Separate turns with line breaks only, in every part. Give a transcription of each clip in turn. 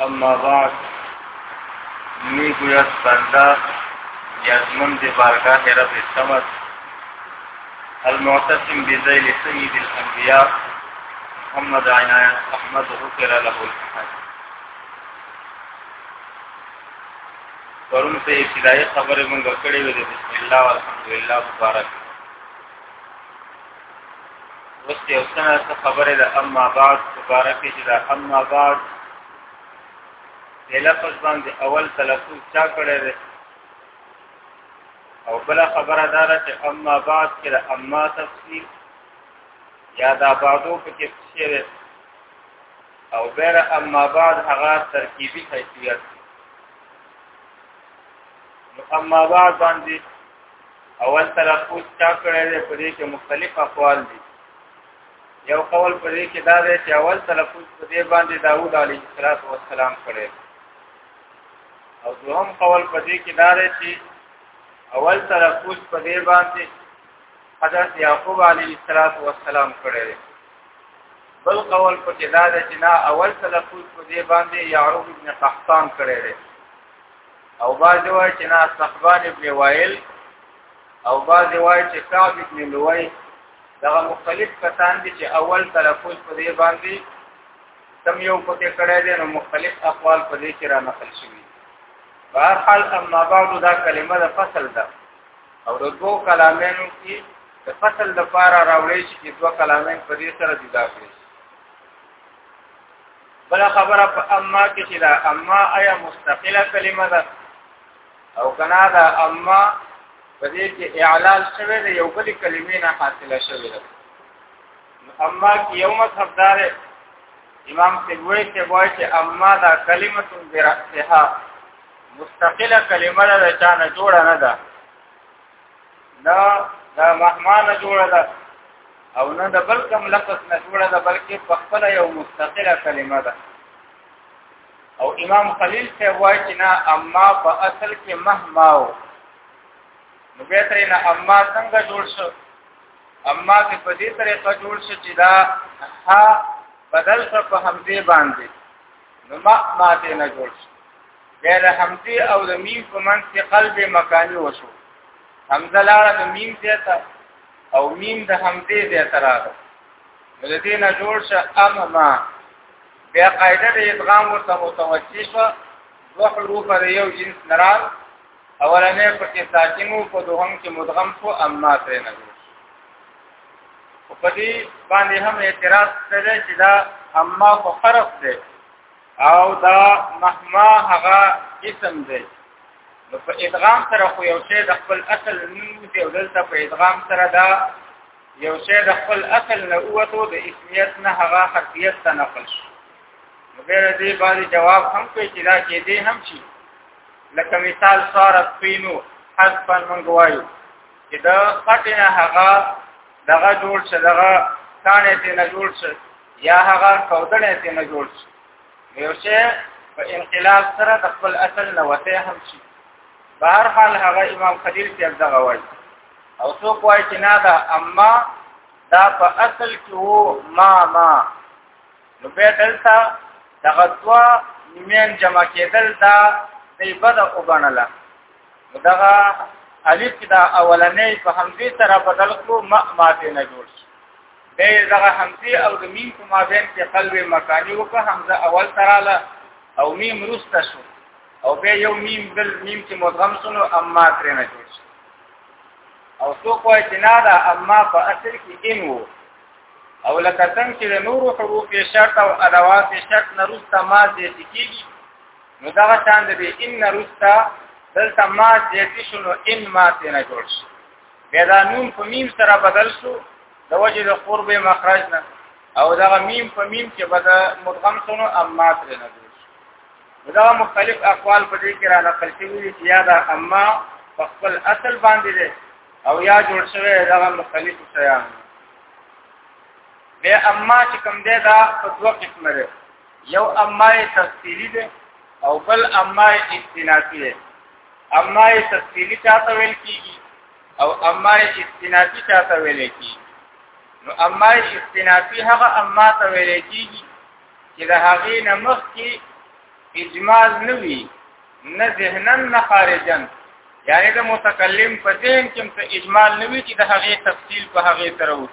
اما بعد می گوید بنده یزمن دی بارگاه رب سمد المعتصم بذیل سید الانبیاء محمد عنایت احمد حکر له الحمد پرون په ابتدایي خبره مونږ کړې وې د بسم الله والحمدلله مبارک اوس یو څه خبره ده اما بعد مبارک چې دا اما بعد د لفظ باندې اول تلفظ چا کړی دی او بل خبره دا ده چې اما بعد کې دا اما تفسیر یا دا بعدو په کې څه دی او بیر اما بعد هغه ترکیبی حیثیت نو اما بعد باندې اول تلفظ چا کړی دی په دې کې مختلف اقوال دي یو قول په دې کې دا دی چې اول تلفظ په دې باندې داوود علیه السلام کړی او دوهم قول په دې کې دا دی چې اول تلفظ په دې باندې حضرت یعقوب علیه السلام کړی دی بل قول په کې دا دی چې نه اول تلفظ په دې باندې یعقوب ابن قحطان کړی دی او باز وای چې نه صحبان ابن وائل او باز وای چې کعب ابن لوی دا مختلف کسان دي چې اول تلفظ په دې باندې تم یو پکې کړی دی نو مختلف اقوال په دې کې را نقل شوي بهر حال اما بعد دا کلمه د فصل ده او د دوو کلامینو کې د فصل د پاره راوړې چې دوه کلامین په دې سره جدا کړي بل خبره په اما کې چې دا اما آیا مستقله کلمه ده او کنا دا اما په دې کې اعلان شوی دی یو بل کلمې نه حاصله شوی ده اما کې یو مذهب دار امام سیبوی ته وایي چې اما دا کلمه برأسها مستقله کلمه ده چې نه جوړه نه ده دا دا معنی جوړه ده او نه د بل کوم لفظ نه جوړه ده بلکې په خپل یو مستقله کلمه ده او امام خلیل ته وایي چې نه اما په اصل کې مهما او نو به ترې نه اما څنګه جوړ شو اما کې په دې طریقه جوړ شو چې دا ها بدل شو په همدې باندې نو ما ما دې نه جوړ شو بیا د حمزه او د میم په منځ کې قلب مکانی وشو حمزه لاړه د میم زیاته او میم د حمزه زیاته راغله د دې نه جوړ شه ام ما بیا قاعده د ادغام ورته متوجه شو دوه حروف د یو جنس نرال اولنې په کې ساکنو په دوهم کې مدغم شو اما ترې نه جوړ په دې باندې هم اعتراض کړی چې دا اما خو حرف دی او دا مهما هغه اسم دی نو په ادغام سره خو یو شی د خپل اصل نوم دی او دلته په ادغام سره دا یو شی د خپل اصل نه اوته د اسمیت نه هغه حرفیت ته نقل شي نو بیر دې باندې جواب هم کوي چې دا کې دې هم شي لکه مثال صارت فینو حذفا من غوایو چې دا خټه هغه دغه جوړ شه دغه کانه دې نه جوړ شه یا هغه کودنه ته نه جوړ شي یو شی په انقلاب سره د خپل اصل نه وته هم شي په هر حال هغه امام خلیل کې دغه وایي او څوک وایي چې نه دا اما دا په اصل کې وو ما ما نو به دلته دغه دوا نیمین جمع کېدل دا دی بده وګڼله نو دغه الف دا اولنې په همدې سره بدل کړو ما ماته نه جوړ شي به دغه همزه او د میم په مابین کې قلب مکانی او که همزه اول تراله او میم رسته شو او به یو میم بل میم چې مدغم شنو اما ترې نه جوړ شو او سو کوی چې نه دا اما په اصل کې ان وو او لکه څنګه چې د نور حروف شرط او ادوات شرط نه رسته ما دې کیږي نو دا شان دې ان رسته دلته ما دې شنو ان ما ترې نه جوړ شو بیا دا نون په میم سره بدل شو د وجه د قرب مخرج نه او دا میم په میم کې به د مدغم سونو اما تر نه دی دا مختلف اقوال په دې کې را نقل شوی چې یا دا اما په خپل اصل باندې دی او یا جوړ شوی دا مختلف شیان به اما چې کوم دی دا په دوه قسمه دی یو اما تفصیلی دی او بل اما استنافی دی اما تفصیلی چاته ویل کیږي او اما استنافی چاته ویل کی نو اما استنافی هغه اما ته ویل کیږي چې د هغې نه مخکې اجمال نه وي نه ذهنا نه خارجا یعنی د متکلم په ذهن کې څه اجمال نه وي چې د هغې تفصیل په هغې سره وي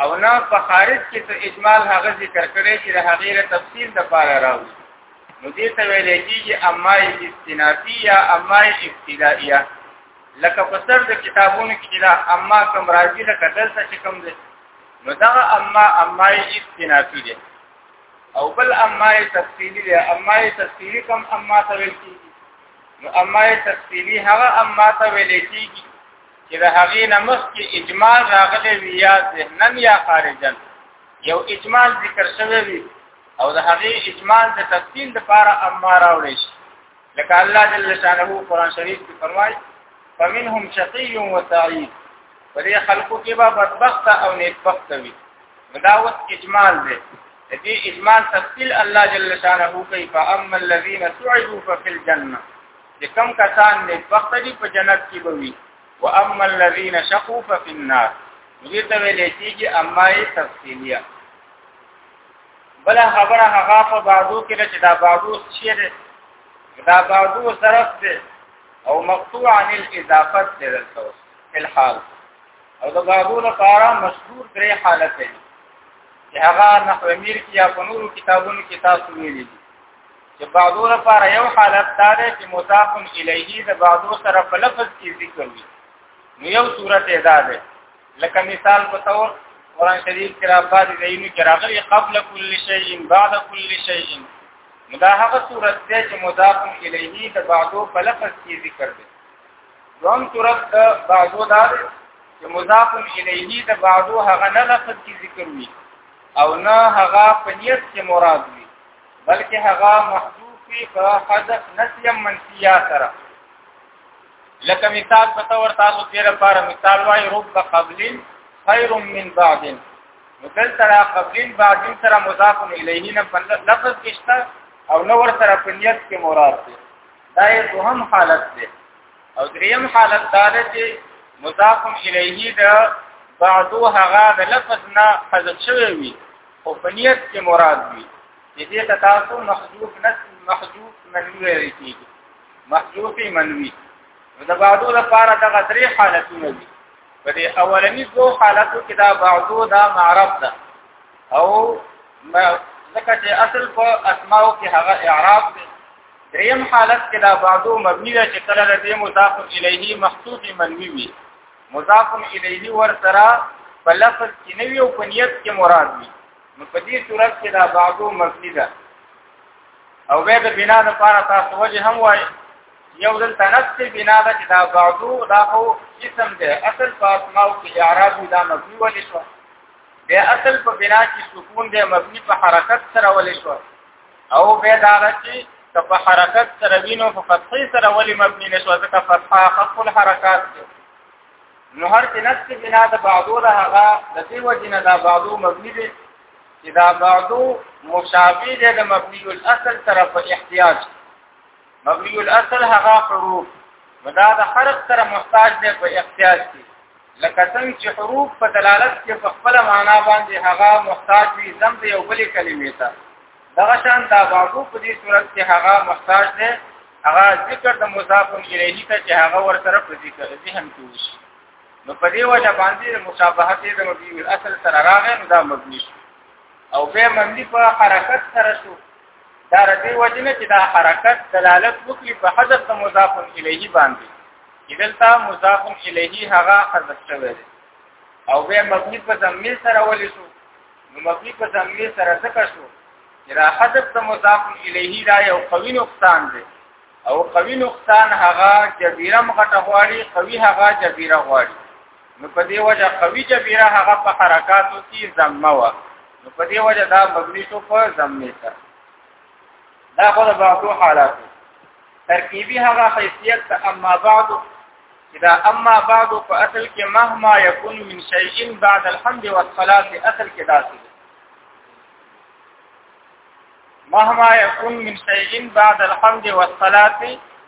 او نه په خارج کې څه اجمال هغه ذکر کړي چې د هغې له تفصیل د پاره راوي نو دې ته ویل کېږي اما استنافیه اما ابتدائیه لکه په سر د کتابونو کې دا اما کوم راځي لکه دلته چې کوم دی نو دا اما اما یې استنافي دی او بل اما یې تفصیلی دی اما یې تفصیلی کوم اما ته ویل کیږي نو اما یې تفصیلی هغه اما ته ویل کیږي چې د هغې نه مخکې اجمال راغلی وي یا ذهنن یا خارجن یو اجمال ذکر شوی وي او د هغې اجمال د تفصیل لپاره اما راوړی شي لکه الله جل شانه قرآن شریف کې فرمایي فمنهم شقي وسعيد ولې خلقو کې به بدبخت او نیکبخت وي دا اوس اجمال دی دې اجمال تفصیل الله جل شانه کوي فاما الذين سعدوا ففي الجنه لکم کسان نیکبخت دي په جنت کې به وي واما الذين شقوا ففي النار دې ته ویل کېږي اما یې تفصیلیه بل خبره هغه په بعضو کې چې دا بعضو شی دی دا بعضو صرف دی او مقطوع عن الاضافه دی دلته الحال او دا بعضو لپاره مشهور درې حالت دی چې هغه نحو امیر کې یا په نورو کتابونو کې تاسو ویلي دي چې بعضو لپاره یو حالت دا دی چې مضاف الیه د بعضو سره په لفظ کې ذکر وي نو یو صورت ادا ده لکه مثال په تور قران شریف کې راځي دینو کې راغلي قبل كل شيء بعد كل شيء دا هغه صورت ده چې مضاف الیه د بعدو په لفظ کې ذکر دی دوم صورت د بعدو دا ده چې مضاف الیه د بعدو هغه نه لفظ کې ذکر وي او نه هغه په نیت کې مراد وي بلکې هغه محذوف په حذف نسیم منفیه سره لکه مثال په تور تاسو تیر لپاره مثال وای رب قبل خیر من بعد مثل ترا قبل بعد سره مضاف الیه نه په لفظ کې شته او نو ور سره په نیت کې مراد دی دا یې دوهم حالت دی او دریم حالت دا دی چې مضاف الیه دا بعدو هغه د لفظ نه حذف شوی وي او په نیت کې مراد وي دې ته تاسو محذوف نس محذوف منوي کیږي محذوف منوي نو د بعضو لپاره دا غدري حالتونه دي په دې اولنی دو حالتو کې دا بعضو دا معرب ده او ځکه چې اصل په اسماو کې هغه اعراب دی دریم حالت کې دا بعضو مبني ده چې کله د دې مضاف الیه محذوف منوي وي مضاف الیه ور سره په لفظ کې نوی او په نیت کې مراد وي نو په دې صورت کې دا بعضو مبني ده او به د بنا د پاره تاسو وجه هم وای یو دل تنفس بنا د کتاب بعدو دا هو اسم ده اصل په اسماء کې اعراب دا مبني ولې شو به اصل په بنا کې سکون ده مبني په حرکت سره ولې شو او به دا چې که په حرکت سره وینو په فتحې سره ولې مبني نشو ځکه فتحه خط الحرکات ده نو هر چې نفس بنا د بعدو ده هغه د دې وجه نه دا بعدو مبني ده چې دا بعدو مشابه دی د مبني الاصل سره په احتیاج مبني الاصل هغه حروف مدا د حرف سره محتاج دی په احتیاج کې لکه څنګه چې حروف په دلالت کې په خپل معنا باندې هغه محتاج وي زم د یو بلې کلمې ته دغه شان دا بعدو په دې صورت کې هغه محتاج دی هغه ذکر د مضاف الیه ته چې هغه ورسره په ذکر ذهن کې وشي نو په دې وجه باندې مشابهت د مبني الاصل سره راغی نو دا مبني او به مبني په حرکت سره شو دا ردی وجه نه چې دا حرکت دلالت وکړي په حذف د مضاف الیه باندې دلته مضاف الیه هغه حذف شوی او به مبني په ضمیر سره ولې شو نو مبني په ضمیر سره څه شو چې دا حذف د مضاف الیه دا یو قوي نقصان دی او قوي نقصان هغه جبیره مغټه غواړي قوي هغه جبیره غواړي نو په دې وجه قوي جبیره هغه په حرکاتو کې زمه و نو په دې وجه دا مبني شو په زمه سره دا خو د بعضو حالات ترکیبي هغه حیثیت ته اما بعد اذا اما بعد په اصل کې مهما يكون من شيء بعد الحمد والصلاه اصل کې داسې مهما يكون من شيء بعد الحمد والصلاه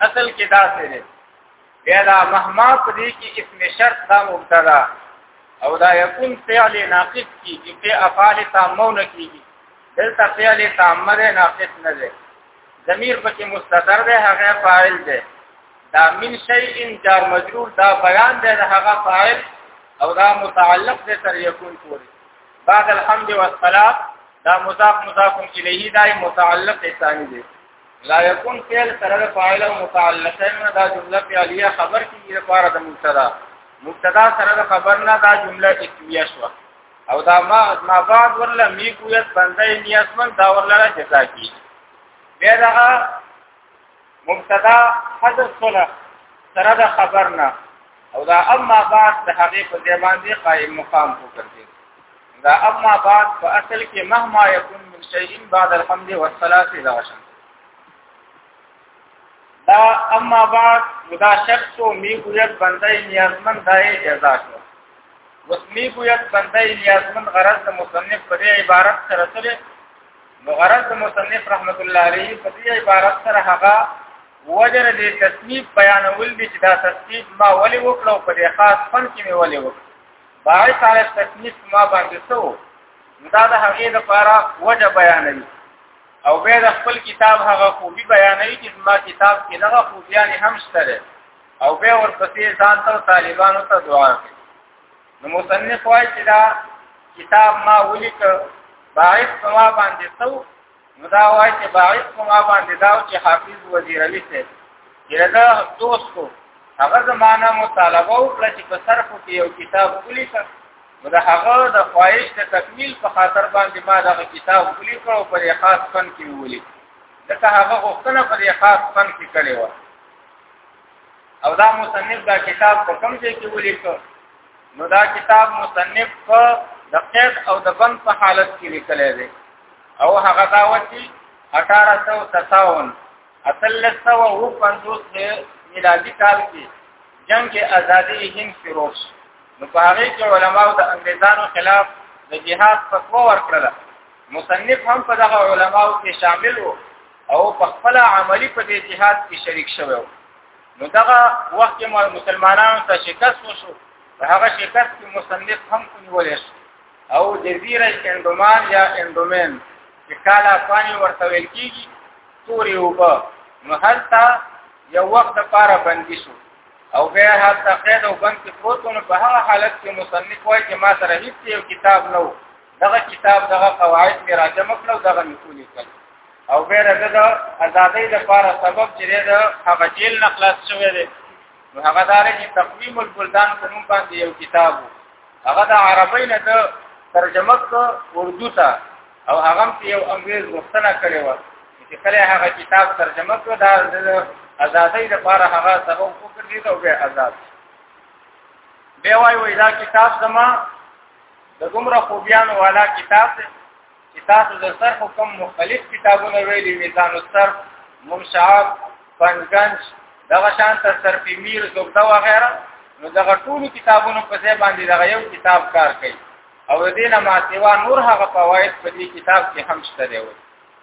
اصل کې دا څه دی بیا دا مهما په دې کې اسم شرط دا مبتدا او دا يكون فعل ناقص کی چې په افعال تامون کیږي دلته فعل تام نه ناقص نه دی ضمیر پکې مستتر دی هغه فاعل دی دا من شيء جار مجرور دا بیان دی هغه فاعل او دا متعلق دی تر يكون پورې بعد الحمد والصلاه دا مضاف مضاف الیه دای متعلق ثانی دی لا یکون فعل سره فاعل او متعلقین دا جمله فعلیه خبر کی لپاره د مبتدا مبتدا سره خبر نه دا جمله اسمیه شو او دا ما ما بعد ورله می کویت بنده نیاسمن دا ورله جزا کی بیا دا مبتدا حذف سره سره د خبر نه او دا اما بعد د هغه په ځای باندې قائم مقام وکړي دا اما بعد په اصل کې مهما يكون من شيء بعد الحمد والصلاه اذا شان دا اما بعد دا شخص او می ګویت بندې نیازمن دای جزا شو وسمی ګویت بندې نیازمن غرض د مصنف په عبارت سره سره نو غرض د مصنف رحمت الله علیه په دې عبارت سره هغه وجر دې تصنیف بیانول دي چې دا تصنیف ما ولې وکړو په دې خاص فن کې مې ولې وکړو باید تعالی تصنیف ما باندې سو دا د هغې د پاره وجه بیانوي او به د خپل کتاب هغه خوبي بیانوي چې ما کتاب کې دغه خوبيان هم شته او به ورپسې ځان ته طالبانو ته دعا کوي نو مصنف وايي چې دا کتاب ما ولیک باعث سما باندې څو نو دا وايي چې باعث سما باندې دا چې حافظ وزیر علي ته دا دوست کو هغه زمانہ مطالبه وکړه چې په صرف کې یو کتاب ولیک نو دا هغه د خواهش د تکمیل په خاطر باندې ما دا کتاب ولیک او پر خاص فن کې ولیک دا هغه غوښتنه پر خاص فن کې کړې و او دا مصنف دا کتاب په کوم ځای کې ولیکو نو دا کتاب مصنف په د قید او د بند په حالت کې لیکلی دی او هغه دا وتی 1857 اتلس سو او پنځوس میلادي کال کې جنگ ازادي هند شروع شو نو په هغه کې علماو د انګریزانو خلاف د جهاد فتوا ورکړه مصنف هم په دغه علماو کې شامل وو او په خپل عملی په دې جهاد کې شریک شوی وو نو دغه وخت مسلمانانو ته شکست وشو هغه شکست کې مصنف هم کونیول شو او جزیره اندومان یا اندومین چې کالا پانی ورته ویل کیږي توري وبا نو هلته یو وخت لپاره بندي شو او بیا هلته قید او بند کې پروت نو په هغه حالت کې مصنف وایي چې ما سره هیڅ یو کتاب نه و دغه کتاب دغه قواعد مې راجمع کړو دغه مې کولې کړ او بیا دغه د ازادۍ لپاره سبب چې د هغه جیل نه خلاص شوی دی نو هغه دار چې تقویم البلدان په نوم باندې یو کتاب هغه د عربی نه د ترجمه کو اردو ته او هغه په یو انګریز غوښتنه کړې و چې کله هغه کتاب ترجمه کړ دا د ازادۍ لپاره هغه سبب وکړي او بیا آزاد بیا وایي دا کتاب زموږ د ګمره خوبيانو والا کتاب دی چې تاسو د صرف کوم مختلف کتابونه ویلي میزان الصرف منشعب پنځګنج دغه شان تر صرف میر زبده و غیره نو دغه ټول کتابونو په ځای باندې دغه یو کتاب کار کوي او دینه ما سیوا نور هغه فواید په دې کتاب کې هم شته دی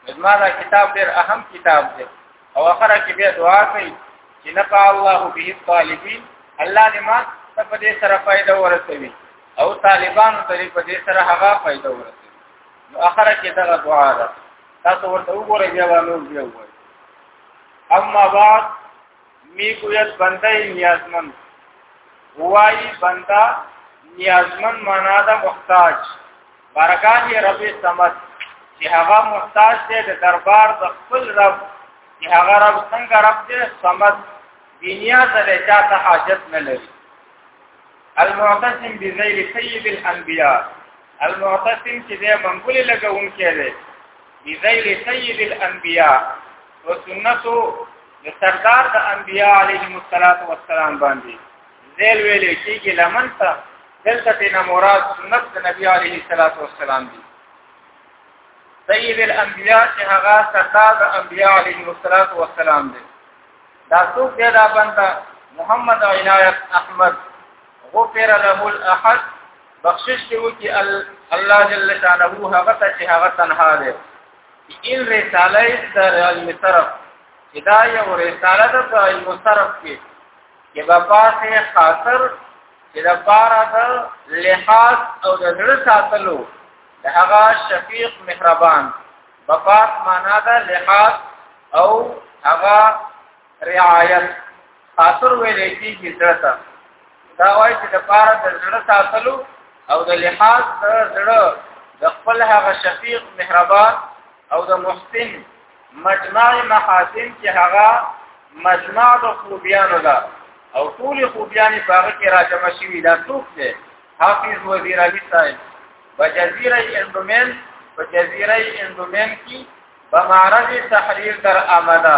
زما دا کتاب ډېر اهم کتاب دی او اخره کې بیا دعا کوي چې نفع الله به الطالبین الله دې ما ته په دې سره فائدہ ورسوي او طالبانو ته په دې سره هغه فائدہ ورسېږي نو اخره کې دا دعا ده تاسو ورته وګورئ بیا به نور بیا وایي اما بعد می کویت بنده نیازمن وای بنده نیازمن معنا ده محتاج برکات رب سمد چې هغه محتاج دی د دربار د خپل رب چې هغه رب څنګه رب دی سمد دنیا سره چاته حاجت نه لري المعتصم بذیل سید الانبیاء المعتصم چې د منګول لګون کړي بذیل سید الانبیاء او سنتو د سردار د انبیاء علیهم الصلاۃ والسلام باندې ذیل ویل کېږي لمن ته دلته تینا مراد سنت د نبی علیه الصلاۃ والسلام دی سید الانبیاء چې هغه سردار د انبیاء علیهم الصلاۃ والسلام دی دا څوک دی دا بنده محمد عنایت احمد غفر له الاحد بخشش دی وکي الله جل شانه هغه ته چې هغه تنها دی ان رساله در علم صرف ادا یو رساله ده په علم صرف کې چې په پاسه خاطر چې د پارا د لحاظ او د زړه ساتلو د هغه شفیق مهربان مفاد معنا ده لحاظ او هغه رعایت خاطر ویل کیږي ځړه دا وایي چې د پاره د زړه ساتلو او د لحاظ د زړه د خپل هغه شفیق مهربان او د محسن مجمع محاسن چې هغه مجمع د خوبیانو ده او ټول خوبیان په هغه کې راجمع شوي دا څوک دی حافظ وزیر علي صاحب په جزیره اندومین په جزیره اندومین کې په معرض تحریر تر آمده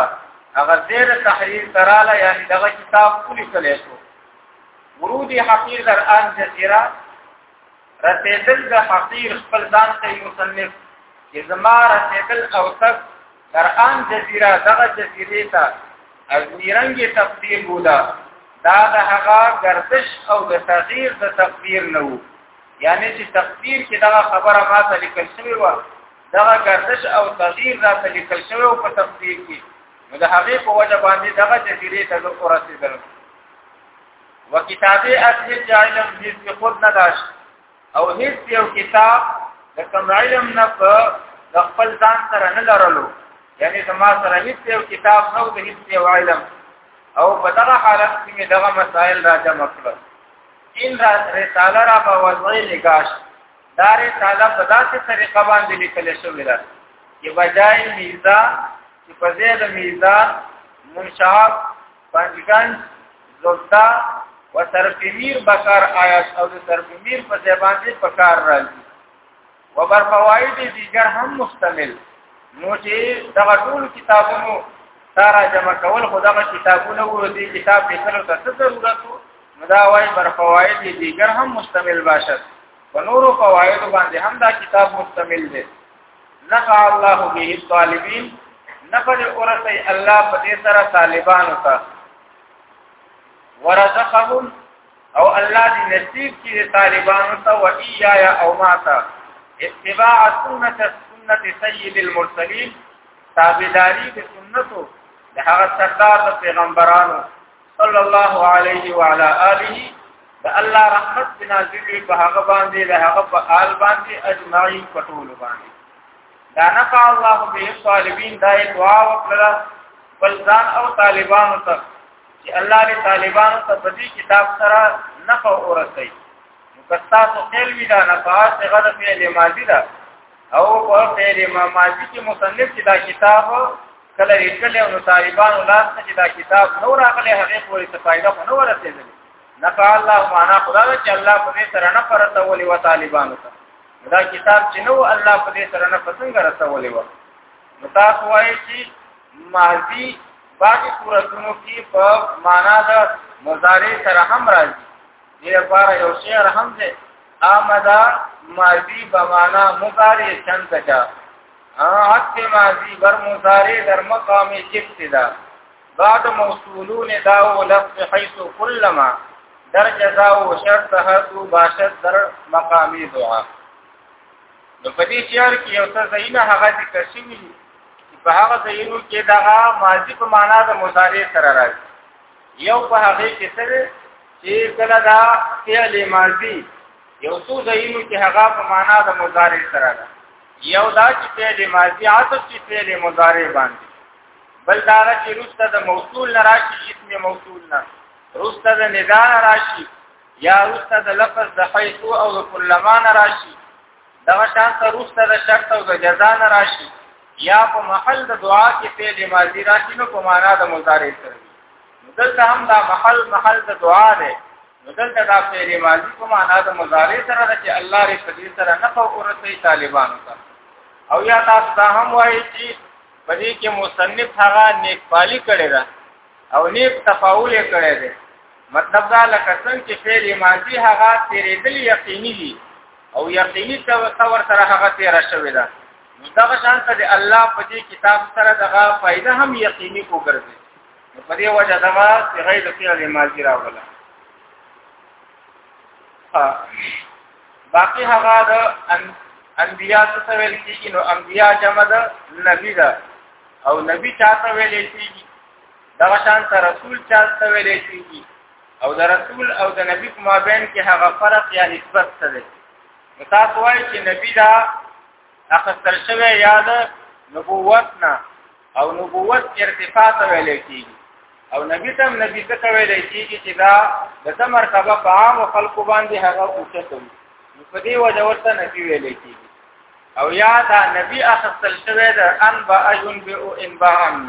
هغه زیر تحریر تراله یعنی دغه کتاب کلی کلی شو ورودی حقیر در آن جزیره رسیدل د حقیر خپل ځان ته مصنف چې زما رسیدل او تک قرآن جزیره دغه جزیره ته از میرنګ تقدیر بولا دا د هغه گردش او د تغییر د تقدیر نه وو یعنی چې تقدیر کې دا خبره ما ته لیکل شوی و دا گردش او تغییر را ته لیکل شوی او په تقدیر کې نو د هغه په وجه باندې دغه جزیره ته ورسېدل وکتابه اصل جاهل مزي خود نه داشت او هیڅ یو کتاب د کوم علم نه په د خپل ځان سره نه لرلو یعنی زما سره هیڅ یو کتاب نه د هیڅ یو علم او په دغه حالت کې مې دغه مسائل را جمع کړل ان را رساله را په وضعي نگاش دا رساله په داسې طریقه باندې لیکل شوې ده چې بجای میزان چې په ځای د میزان منشعب پنجګان زلتا و سرپمیر بکار آیات او د سرپمیر په ځای باندې پکار راځي و بر فواید دیگر هم مشتمل نو چې دغه ټول کتابونو سارا جمع کول خو دغه کتابونه وو دي کتاب به کله ته ضرورت وو نو دا وای بر فواید دیگر هم مشتمل باشد و نورو فواید باندې هم دا کتاب مشتمل دی نفع الله به الطالبین نفع ورسی الله په دې سره طالبانو ته ورزقهم او الله دې نصیب کړي طالبانو ته و ایایا او ماتا اتباع سنت سنت سید المرسلین تابعداری د سنتو د هغه سردار د پیغمبرانو صلی الله علیه وعلى آله د الله رحمت بنازل وي په هغه باندې د هغه په آل باندې اجمعي پټول باندې دا نفع الله به طالبین دا دعا وکړه بل ځان او طالبانو ته چې الله دې طالبانو ته په دې کتاب سره نفع ورسوي کستا تو خیل وی دا نفع څنګه د فعل ماضی دا او په فعل ماضی کې مصنف دا کتاب کله یې کله نو طالبانو لاس ته چې دا کتاب نو راغلی هغه پورې څه فائدہ نه ورسېدل نه الله معنا خدا چې الله په دې سره نه پرته ولې و طالبانو ته دا کتاب چې نو الله په دې سره نه پسنګ رسولې و نو تاسو وایي چې ماضی باقي صورتونو کې په معنا د مضارع سره هم راځي دې لپاره یو شعر هم دی آمدا ماضی بمانا مضارع چند کا عطف ماضی بر مضارع در مقام جبت دا بعد موصولون داو لفظ حيث كلما در جزاء و شرط حسو باشد در مقام دعا نو په دې شعر کې یو څه زینه هغه ذکر شوی په هغه ځایونو کې دا ماضی په معنا د مضارع سره راځي یو په هغه کې سره چې کله دا فعل ماضی یو څو ځایونو کې هغه په معنا د مضارع سره راځي یو دا چې فعل ماضی عطف چې فعل مضارع باندې بل دا چې رسته د موصول نه راشي اسم موصول نه رسته د ندا نه راشي یا رسته د لفظ د حیث او د کلما نه راشي دا شان ته رسته د شرط او د جزا نه راشي یا په محل د دعا کې فعل ماضی راشي نو په معنا د مضارع سره دلته هم دا محل محل د دعا دی دلته دا فعل ماضی په معنا د مضارع سره ده چې الله ری په دې سره نه په اورته طالبانو ته او یا تاسو دا هم وایي چې په دې کې مصنف هغه نیک پالی کړی ده او نیک تفاول کړی دی مطلب دا لکه څنګه چې فعل ماضی هغه تیرېدل یقیني دي او یقیني تور سره هغه تیر شوی ده دغه شان ته د الله په دې کتاب سره دغه فائدہ هم یقیني کو ګرځي په دې وجه دغه صيغه د فعل ماضي راوړله باقي هغه د انبیا څه ویل کیږي نو انبیا جمع ده نبی ده او نبی چاته ویل کیږي دغه شان ته رسول چاته ویل کیږي او د رسول او د نبی په مابین کې هغه فرق یا نسبت څه دی نو تاسو وایئ چې نبی دا اخستل شوی یا د نبوت نه او نبوت ارتفاع ته ویل کیږي او نبی تم نبی څه ته ویل کیږي چې دا د څه مرتبه په عام خلکو باندې هغه اوچته وي نو په دې وجه ورته نبی ویل کیږي او یا دا نبی اخستل شوی د ان با اجن به او ان با ان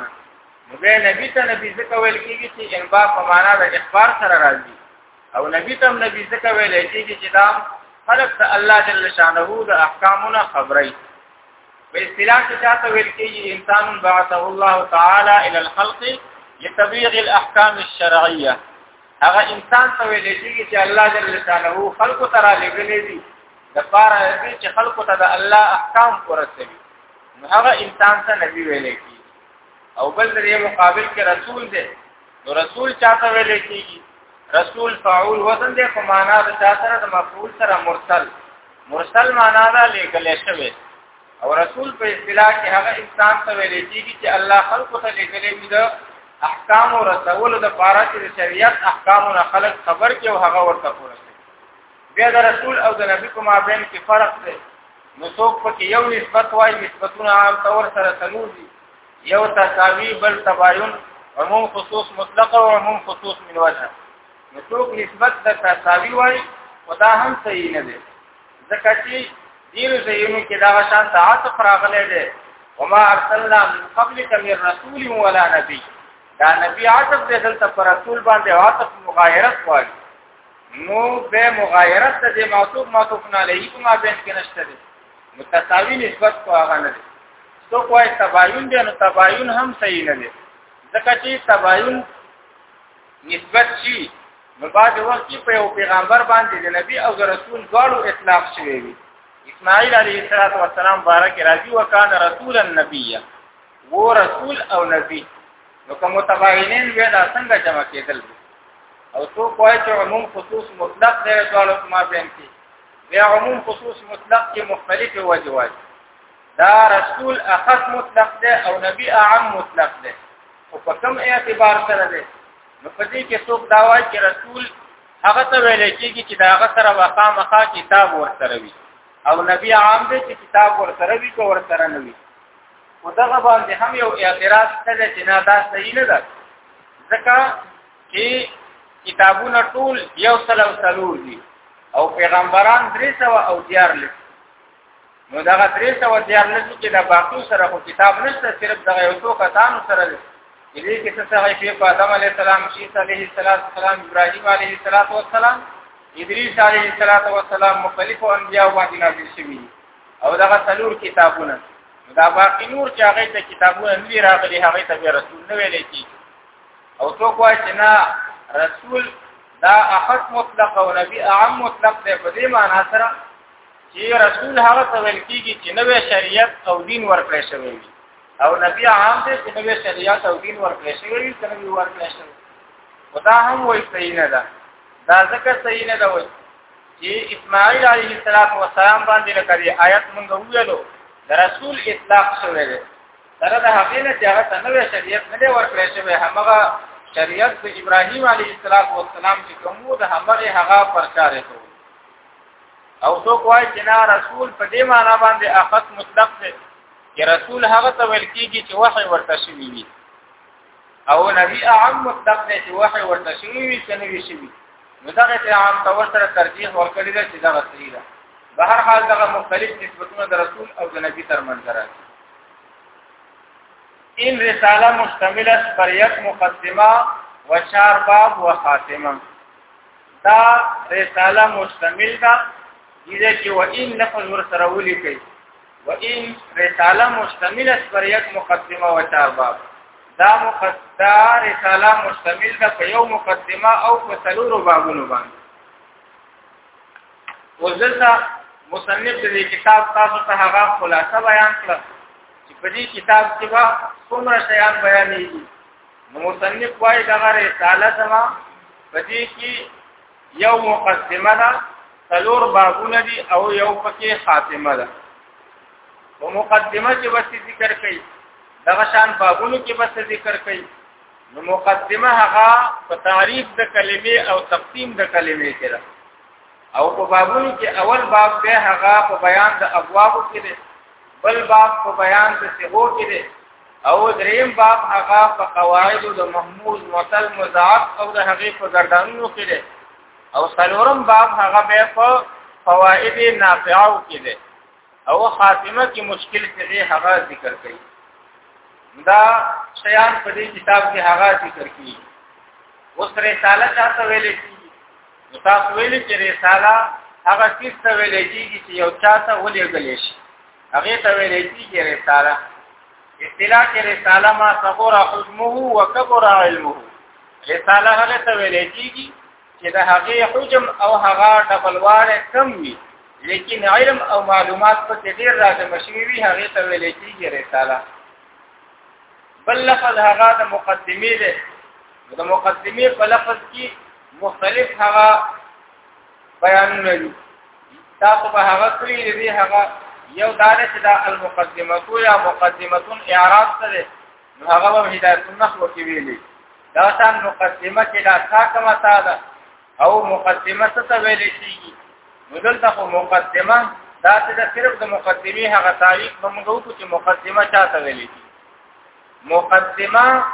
نو به نبی ته نبی څه ته ویل کیږي چې ان با په معنا د اخبار سره راځي او نبی تم نبی څه ته ویل کیږي چې دا خلق ته الله جل شانه د احکامونو خبرې په اصطلاح کې چاته ویل کېږي انسان بعثه الله تعالی الى الخلق لتبلیغ الاحکام الشرعیه هغه انسان ته ویل کېږي چې الله جل شانه خلق ترا لګلې دي د پاره دې چې خلق ته د الله احکام ورسوي نو هغه انسان ته نبی ویل کېږي او بل دې مقابل کې رسول دی نو رسول چاته ویل کېږي رسول فاعول وزن دې په معنا د چا سره د مفعول سره مرسل مرسل معنا دا لیکل شوی او رسول په اصطلاح کې هغه انسان ته ویل کېږي چې الله خلق ته لیکلې وي د احکام او رسول د پاره چې د شریعت احکام او خلق خبر کې او هغه ورته پوره بیا د رسول او د نبی کوم ابراهیم کې فرق دی نو څوک پکې یو نسبت وایي نسبتونه عام طور سره تنور دي یو تساوی بل تباین عموم خصوص مطلق او عموم خصوص من وجه نو څوک نسبت د تساوی وای او دا هم صحیح نه دی ځکه چې دیر زینو کې دا شان تعاطف راغلی دی وما ارسلنا من قبلك من رسول ولا نبي دا نبی عاطف دې دلته پر رسول باندې عاطف مغایرت وای نو به مغایرت د معطوف معطوف نه لې کومه بین کې نشته دي متساوی نسبت کو هغه نه دي تو کوی تباین دی نو تباین هم صحیح نه دی ځکه چې تباین نسبت شي نو بعد وخت کې په یو پیغمبر باندې د نبی او رسول دواړو اطلاق شوی وي اسماعیل علیه السلام بارک راضی وکان رسول النبی وو رسول او نبی نو کوم متباینین وې دا څنګه جمع کېدل او څو کوی چې عموم خصوص مطلق دی ډول ما بین کې بیا عموم خصوص مطلق کې مختلفه وجوه دا رسول اخص مطلق ده او نبی اعم مطلق ده او په کوم اعتبار سره ده نو په دې کې څوک دا وایي چې رسول هغه ته ویل کېږي چې دا هغه سره واقع مخا کتاب ورسره وي او نبی عام دی چې کتاب ورسره وي کو ورسره نه وي او دا باندې هم یو اعتراض ته چې نه دا صحیح نه ده ځکه چې کتابونه ټول یو سلام سلور دي او پیغمبران درې سو او دیار لس نو دا 300 دیار نه چې دا باقی سره خو کتاب نشته صرف دغه یو څو کسانو سره دی دې کې څه څه شي په آدم علی السلام شي صلیه السلام ابراهیم علیه السلام ادریس علیه السلام مختلفو انبیاء باندې نازل شوی او دغه څلور کتابونه دا باقی نور چې هغه ته کتابونه نه راغلي هغه ته رسول نه ویل کی او څوک وایي چې نه رسول دا احد مطلق او نبی اعم مطلق دی په دې معنی سره چې رسول هغه څه ویل کیږي چې نوې شریعت او دین ورکړی شوی وي او نبی عام دې چې نوې شریعت او دین ورکړی شوی وي چې نوې ورکړی شوی ودا هم وایي صحیح نه ده دا ځکه صحیح نه ده وایي چې اسماعیل علیه السلام او سلام باندې لکه آیت مونږ ویلو د رسول اطلاق شوی دی سره د هغې نه چې هغه ته نوې شریعت نه دی ورکړی شوی همغه شریعت د ابراهیم علیه السلام چې کوم د همغه هغه پرچاره کوي او څوک وایي چې نه رسول په دې معنی باندې اخص مطلق دی چې رسول هغه ته ویل کیږي چې وحي ورته شوی وي او نبی عام مطلق دی چې وحي ورته شوی وي چې نبی شوی نو دا چې عام تور سره ترجیح ورکړي دا چې دا غسری ده به هر حال دا مختلف نسبتونه د رسول او د نبی ترمنځ راځي ان رساله مشتمله پر یک مقدمه و چار باب و خاتمه دا رساله مشتمل ده دې کې و ان لفظ ور سره ولي کوي و ان رساله مشتمل اس پر یک مقدمه و چار باب دا مقدمه رساله مشتمل ده په یو مقدمه او په څلورو بابونو باندې وزلتا مصنف دې کتاب تاسو ته هغه خلاصه بیان کړ چې په دې کتاب کې به څومره شیان بیانېږي مصنف وايي دغه رساله سما پدې کې یو مقدمه ده څلور بابونه دي او یو پکې خاتمه ده په مقدمه کې بس ذکر کړي دغه شان بابونو کې بس ذکر کړي نو مقدمه هغه په تعریف د کلمې او تقسیم د کلمې کې ده او په بابونو کې اول باب به هغه په بیان د ابوابو کې ده بل باب په بیان د صيغو کې ده او دریم باب هغه په قواعد د محمود متل مضاعف او د هغه په ګردانونو کې دی او څلورم باب هغه به په فواید نافعو کې دی او خاتمه کې مشکل کې دی هغه ذکر کړي دا شیان په دې کتاب کې هغه ذکر کړي اوس رساله چاته ویل کی تاسو ویل چې رساله هغه څه ویل کیږي چې یو چاته ولېږل شي هغه ته ویل کېږي رساله اصطلاح کې رساله ما صغور حجمه او کبر علمه رساله هغه ته ویل کېږي چې د هغه حجم او هغه ډبلواله کم وي لیکن علم او معلومات په کې ډیر راځي مشوي وي هغه ته ویل کېږي رساله بل لفظ هغه د مقدمه ده د مقدمه په لفظ کې مختلف هغه بیانونه دي تاسو به هغه کړی دی هغه یو دار چې دا المقدمه کو یا مقدمه اعراب سره نو هغه به هدایت النخ وکي ویلي دا سان مقدمه کې دا تا کومه تا ده او مقدمه څه ته ویل شي نو دلته خو مقدمه دا چې دا صرف د مقدمه هغه تعریف به موږ وکړو چې مقدمه چا ته ویل شي مقدمه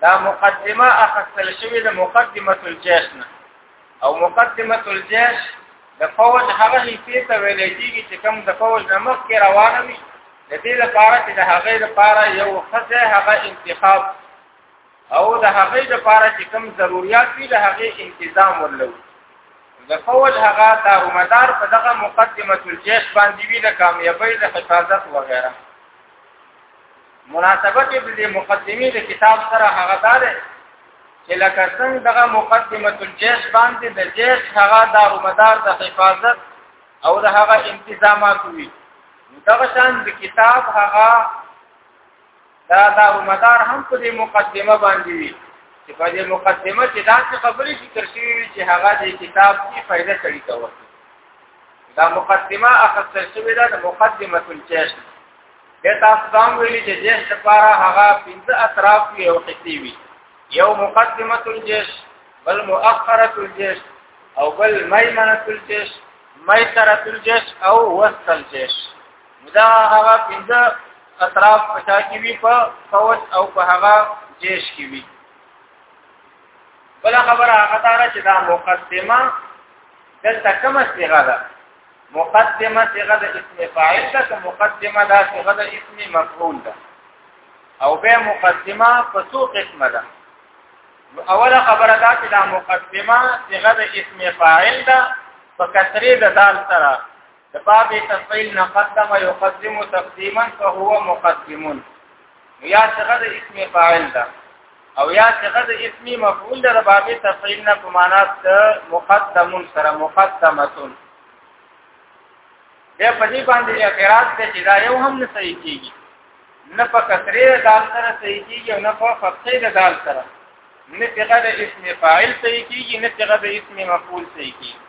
دا مقدمه اخستل شوی د مقدمه الجیش نه او مقدمه الجيش د فوج هغه حصے ته ویل کېږي چې کوم د فوج نه مخکې روانه وي د دې لپاره چې د هغې لپاره یو خزه هغه انتخاب او د هغې لپاره چې کوم ضرورت وي د هغې انتظام ورلو د فوج هغه دارومدار په دغه مقدمه الجيش باندې وی د کامیابی د حفاظت وغیرہ مناسبت د دې مقدمې د کتاب سره هغه دا ده چې لکه څنګه دغه مقدمه الجيش باندې د جيش هغه دارومدار د حفاظت او د هغه انتظامات وي دغه شان د کتاب هغه دا دارومدار هم په دې مقدمه باندې وي چې په دې مقدمه کې دا څه خبرې ذکر شوې وي چې هغه د کتاب کی فائدہ کړی دا مقدمه اخستل شوې ده د مقدمه الجيش به تاسو ځان ویلي چې جیش لپاره هغه پنځه اطراف وي او قصې وي یو مقدمه الجیش بل مؤخره الجیش او بل میمنه الجیش میسره الجیش او وسط الجیش دا هغه پنځه اطراف پچا کې وي په فوج او په هغه جیش کې وي بل خبره هغه دا چې دا مقدمه دلته کومه صيغه ده مقدمه صيغه د اسم فاعل ده که مقدمه ده صيغه د اسم مفعول ده او به مقدمه په څو قسمه ده اوله خبره ده چې دا مقدمه صيغه د اسم فاعل ده په کثرې د دال سره د باب تفعيل نه قدم يقدم تقديما فهو مقدمون یا څنګه د اسم فاعل ده او یا څنګه د اسم مفعول ده بابي تفعیل نه په معنا د مقدم سره مقدمتون بیا په دې باندې اعتراض ته چې دا یو هم نه صحیح کیږي نه په کثرې دال سره صحیح کیږي او نه په فتحې دال سره نه څنګه د اسم فاعل صحیح کیږي نه څنګه د اسم مفعول صحیح کیږي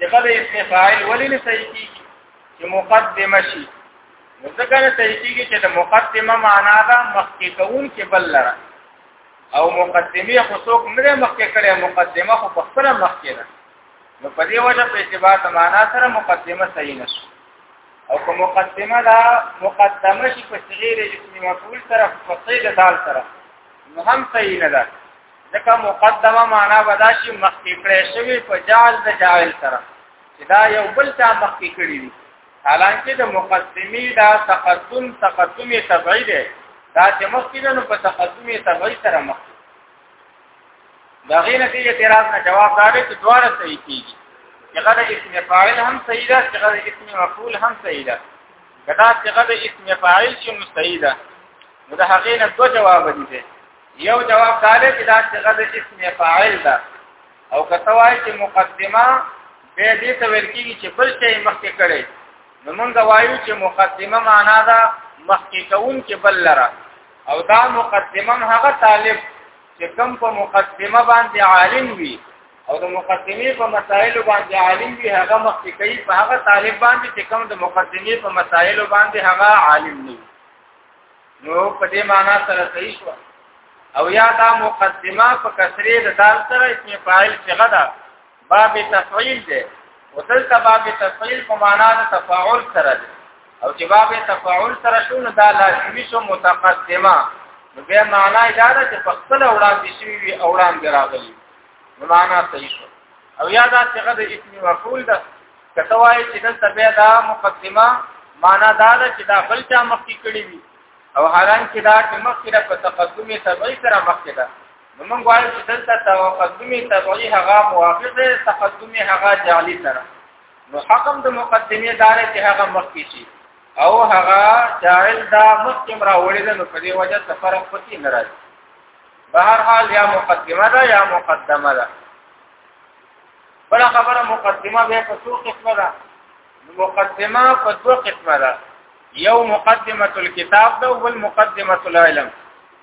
څنګه د اسم فاعل ولې نه صحیح کیږي چې مقدمه شي ځکه نه صحیح کیږي چې د مقدمه معنا دا مخکې کون کې بل لره او مقدمه خو څوک نه مخکې کړي مقدمه خو په خپل مخکې ده نو په دې وجه په اعتبار د معنا سره مقدمه صحیح نشو او که مقدمه دا مقدمه شي په صغیر اسم مفعول سره په صیغه د دال سره نو هم صحیح نه ده ځکه مقدمه معنا ودا شي مخکې کړي شوی په جعل د جاعل سره چې دا یو بل ته مخکې کړی دی حالانکه د مقدمي دا تقدم تقدم تبعی دی دا چې مخکې نو په تقدم تبعی سره مخ دا غي نتیجه اعتراض نه جواب دار چې دواړه صحیح کیږي هغه د اسم فاعل هم صحیح ده هغه د اسم مفعول هم صحیح ده کدا چې هغه د اسم فاعل چې مستحیل ده نو د هغې نه دوه جواب دي یو جواب دا دی چې دا چې غد اسم فاعل ده او کته وای چې مقدمه به دې ته ویل کیږي چې بل شی مخکې کړي نو موږ وایو چې مقدمه معنا ده مخکې کون کې بل لره او دا مقدمه هغه طالب چې کم په مقدمه باندې عالم وي او د مقدمه په مسائل باندې عالم وي هغه مخکې کوي په هغه طالب باندې چې کم د مقدمه په مسائل باندې هغه عالم نه وي نو په دې معنا سره صحیح شو او یا دا مقدمه په کسره د دال سره اسم فاعل څنګه ده باب تفعیل ده وتلته باب تفعیل په معنا د تفاعل سره ده او چې باب تفاعل سره شو نو دا لازمي شو متقدمه نو بیا معنا دا ده چې په خپل وړاندې شوی وي او وړاندې راغلی نو معنا صحیح شو او یا دا څنګه د اسم مفعول ده کته وایي چې دلته بیا دا مقدمه معنا دا ده چې دا بل چا مخکې کړی وي او حالان کې دا چې مخکې ده په تقدمي تبعي سره مخکې ده نو موږ وایو چې دلته تقدمي تبعي هغه موافق ده تقدمي هغه جعلي سره نو حکم د مقدمه دار چې هغه مخکې شي او هغه جاهل دا مخکې راوړي ده نو په دې وجه سفر پتی نه راځي بهر حال یا مقدمه ده یا مقدمه ده بل خبره مقدمه به په څو قسمه ده مقدمه په دوه قسمه ده یو مقدمه الكتاب ده او بل مقدمه العلم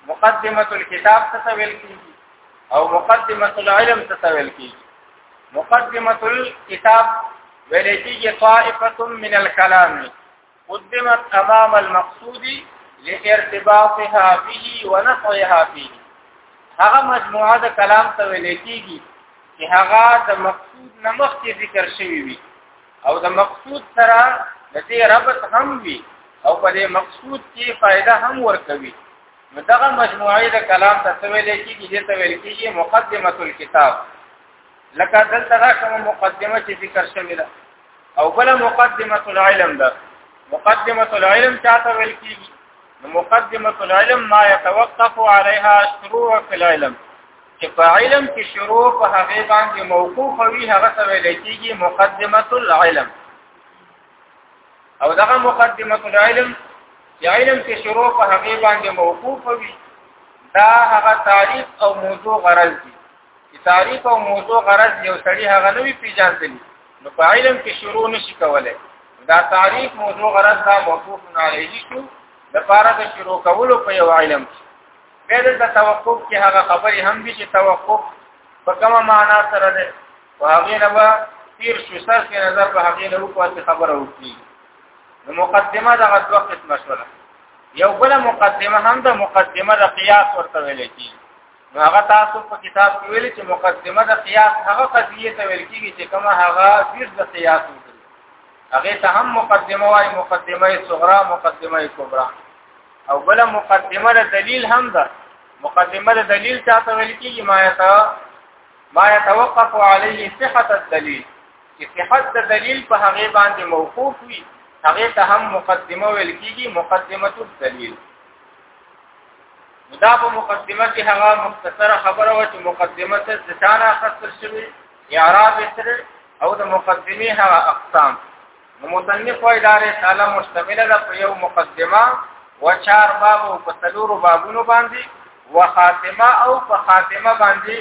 مقدمه الكتاب څه ویل کیږي او مقدمه العلم څه ویل کیږي مقدمه الكتاب ویل کیږي طائفه من الكلام قدمت امام المقصود لارتباطها به ونحوها فيه هغه مجموعه د کلام ته ویل کیږي چې هغه د مقصود نمخ کې ذکر شوی وي او د مقصود سره د دې ربط هم وي او په دې مقصود کې فائدہ هم ورکوي نو دغه مجموعه د کلام ته ویل کیږي چې ته ویل کیږي مقدمه الكتاب لکه دلته کوم مقدمه چې ذکر شوی ده او بل مقدمه العلم ده مقدمه العلم چاته ویل کیږي مقدمه العلم ما يتوقف عليها شروع في العلم چې په علم کې شروع په هغه باندې موقوف وي هغه څه ویل کیږي مقدمه العلم او دغه مقدمه العلم چې علم کې شروع په هغه باندې موقوف وي دا هغه تعریف او موضوع غرض دي چې تعریف او موضوع غرض یو سړی هغه نوی پیژندلی نو په علم کې شروع نشي کولای دا تعریف موضوع غرض دا موقوف علیه شو د پاره د شروع کولو په یو علم کې به د توقف کې هغه خبرې هم دي چې توقف په کومه معنا سره ده او هغه نه به تیر شو سر کې نظر په هغه نه وکړي خبره وکړي نو مقدمه د غوښتو قسمه شوه یو بل مقدمه هم د مقدمه د قیاس ورته ویل کیږي نو هغه تاسو په کتاب کې ویلي چې مقدمه د قیاس هغه قضیه ته ویل کېږي چې کومه هغه ډیر د قیاس وکړي هغه ته هم مقدمه وايي مقدمه صغرا مقدمه کبرا او بل مقدمه د دلیل هم ده مقدمه د دلیل چاته ویل کېږي ما یتا ما يتوقف عليه صحه الدليل چې صحت د دلیل په هغه باندې موقوف وي هغه ته هم مقدمه ویل کېږي مقدمه الدلیل دا په مقدمه کې هغه مختصره خبره و چې مقدمه څه د تانا خسر شوی اعراب سره او د مقدمه هغه اقسام نو مصنف وايي دا رساله مشتمله ده په یو مقدمه و چار باب او په څلور بابونو باندې و خاتمه او په خاتمه باندې